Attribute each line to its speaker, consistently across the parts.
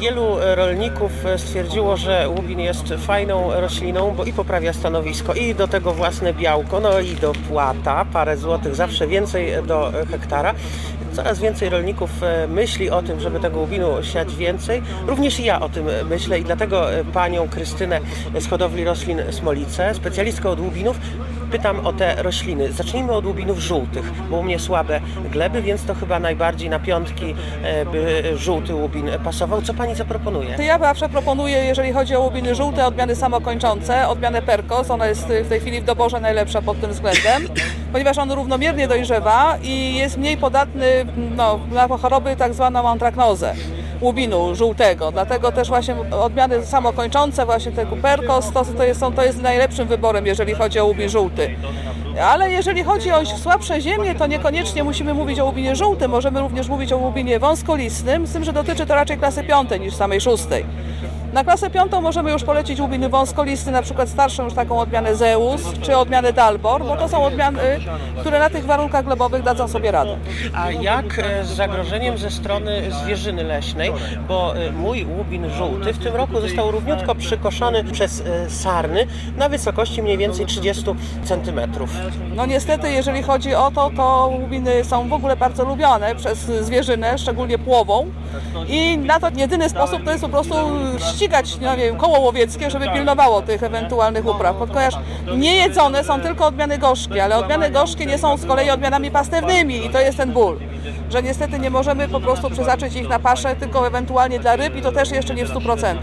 Speaker 1: Wielu rolników stwierdziło, że łubin jest fajną rośliną, bo i poprawia stanowisko, i do tego własne białko, no i dopłata, parę złotych, zawsze więcej do hektara. Coraz więcej rolników e, myśli o tym, żeby tego łubinu siać więcej. Również i ja o tym myślę i dlatego e, panią Krystynę z hodowli roślin Smolice, specjalistkę od łubinów, pytam o te rośliny. Zacznijmy od łubinów żółtych, bo u mnie słabe gleby, więc to chyba najbardziej na piątki e, by żółty łubin pasował. Co pani zaproponuje?
Speaker 2: To ja zawsze proponuję, jeżeli chodzi o łubiny żółte, odmiany samokończące, odmianę Perkos. Ona jest w tej chwili w doborze najlepsza pod tym względem, ponieważ on równomiernie dojrzewa i jest mniej podatny no, na choroby tak zwaną antraknozę łubinu żółtego. Dlatego też właśnie odmiany samokończące, właśnie te Perkos, to, to, jest, to jest najlepszym wyborem, jeżeli chodzi o łubin żółty. Ale jeżeli chodzi o słabsze ziemie, to niekoniecznie musimy mówić o łubinie żółtym, możemy również mówić o łubinie wąskolistnym, z tym, że dotyczy to raczej klasy piątej niż samej szóstej. Na klasę piątą możemy już polecić łubiny wąskolisty, na przykład starszą już taką odmianę Zeus, czy odmianę Dalbor, bo to są odmiany, które na tych warunkach glebowych dadzą sobie radę.
Speaker 1: A jak e, z zagrożeniem ze strony zwierzyny leśnej, bo e, mój łubin żółty w tym roku został równiutko przykoszony przez e, sarny na wysokości mniej więcej 30 cm.
Speaker 2: No niestety, jeżeli chodzi o to, to łubiny są w ogóle bardzo lubione przez zwierzynę, szczególnie płową i na to jedyny sposób to jest po prostu ścigać, nie wiem, koło łowieckie, żeby pilnowało tych ewentualnych upraw, ponieważ niejedzone są tylko odmiany gorzkie, ale odmiany gorzkie nie są z kolei odmianami pastewnymi i to jest ten ból że niestety nie możemy po prostu przeznaczyć ich na paszę, tylko ewentualnie dla ryb i to też jeszcze nie w 100%.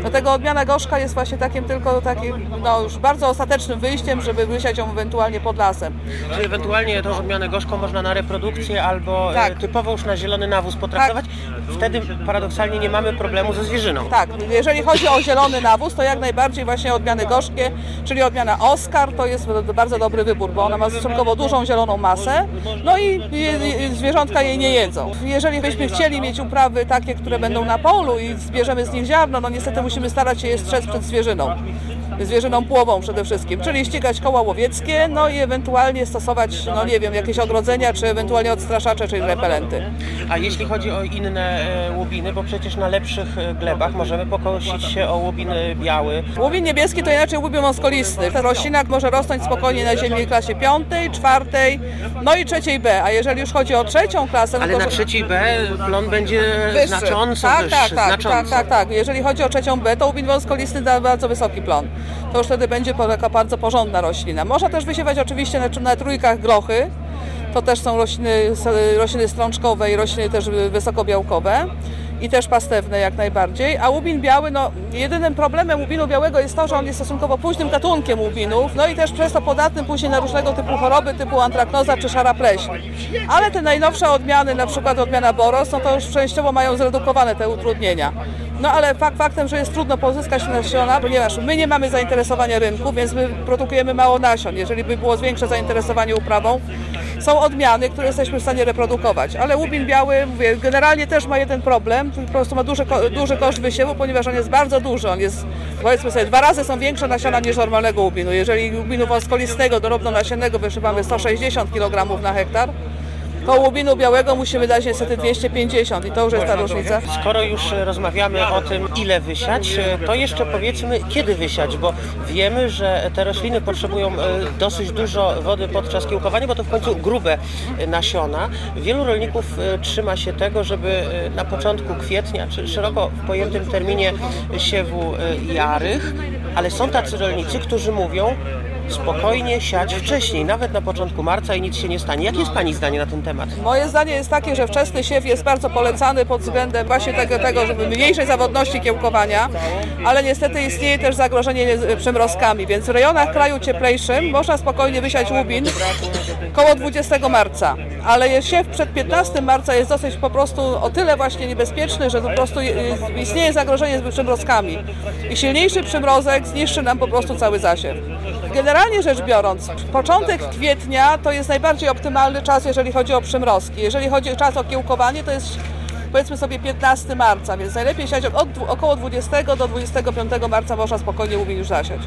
Speaker 2: Dlatego odmiana gorzka jest właśnie takim tylko takim no, już bardzo ostatecznym wyjściem, żeby wysiać ją ewentualnie pod lasem.
Speaker 1: Czyli ewentualnie tą odmianę gorzką można na reprodukcję albo e, tak. typowo już na zielony nawóz potraktować. Tak. Wtedy paradoksalnie nie mamy problemu ze zwierzyną.
Speaker 2: Tak, jeżeli chodzi o zielony nawóz, to jak najbardziej właśnie odmiany gorzkie, czyli odmiana Oscar, to jest bardzo dobry wybór, bo ona ma stosunkowo dużą zieloną masę, no i zwierzątka jej nie jedzą. Jeżeli byśmy chcieli mieć uprawy takie, które będą na polu i zbierzemy z nich ziarno, no niestety musimy starać się je strzec przed zwierzyną zwierzyną płową przede wszystkim, czyli ścigać koła łowieckie, no i ewentualnie stosować, no nie wiem, jakieś ogrodzenia, czy ewentualnie odstraszacze, czyli repelenty.
Speaker 1: A jeśli chodzi o inne e, łubiny, bo przecież na lepszych e, glebach możemy pokosić się o łubiny biały.
Speaker 2: Łubin niebieski to inaczej łubin moskolisty. Ta roślina może rosnąć spokojnie na ziemi klasie piątej, czwartej, no i trzeciej B, a jeżeli już chodzi o trzecią klasę...
Speaker 1: No Ale
Speaker 2: to,
Speaker 1: na trzeciej B plon będzie wyższy. znacząco
Speaker 2: tak,
Speaker 1: wyższy.
Speaker 2: Tak, tak,
Speaker 1: znacząco.
Speaker 2: tak, tak, tak. Jeżeli chodzi o trzecią B, to łubin wąskolisty da bardzo wysoki plon to już wtedy będzie taka bardzo porządna roślina. Można też wysiewać oczywiście na, na trójkach grochy, to też są rośliny, rośliny strączkowe i rośliny też wysokobiałkowe i też pastewne jak najbardziej. A łubin biały, no jedynym problemem łubinu białego jest to, że on jest stosunkowo późnym gatunkiem łubinów, no i też przez to podatnym później na różnego typu choroby typu antraknoza czy szara pleśń. Ale te najnowsze odmiany, na przykład odmiana boros, no to już częściowo mają zredukowane te utrudnienia. No ale fakt faktem, że jest trudno pozyskać nasiona, ponieważ my nie mamy zainteresowania rynku, więc my produkujemy mało nasion. Jeżeli by było większe zainteresowanie uprawą, są odmiany, które jesteśmy w stanie reprodukować. Ale łubin biały, mówię, generalnie też ma jeden problem, po prostu ma duży, duży koszt wysiewu, ponieważ on jest bardzo duży. On jest, powiedzmy sobie, dwa razy są większe nasiona niż normalnego łubinu. Jeżeli łubinu wąskolistego, dorobno nasiennego wyszywamy 160 kg na hektar, to łubinu białego musimy dać niestety 250 i to już jest ta różnica.
Speaker 1: Skoro już rozmawiamy o tym, ile wysiać, to jeszcze powiedzmy, kiedy wysiać, bo wiemy, że te rośliny potrzebują e, dosyć dużo wody podczas kiełkowania, bo to w końcu grube nasiona. Wielu rolników e, trzyma się tego, żeby e, na początku kwietnia, czy szeroko pojętym terminie siewu jarych, ale są tacy rolnicy, którzy mówią, spokojnie siać wcześniej, nawet na początku marca i nic się nie stanie. Jakie jest Pani zdanie na ten temat?
Speaker 2: Moje zdanie jest takie, że wczesny siew jest bardzo polecany pod względem właśnie tego, tego żeby mniejszej zawodności kiełkowania, ale niestety istnieje też zagrożenie przymrozkami, więc w rejonach kraju cieplejszym można spokojnie wysiać łubin koło 20 marca, ale siew przed 15 marca jest dosyć po prostu o tyle właśnie niebezpieczny, że po prostu istnieje zagrożenie z przymrozkami i silniejszy przymrozek zniszczy nam po prostu cały zasiew. Generalnie rzecz biorąc, początek kwietnia to jest najbardziej optymalny czas, jeżeli chodzi o przymrozki. Jeżeli chodzi o czas o kiełkowanie, to jest powiedzmy sobie 15 marca, więc najlepiej siać od około 20 do 25 marca można spokojnie łubin już zasiać.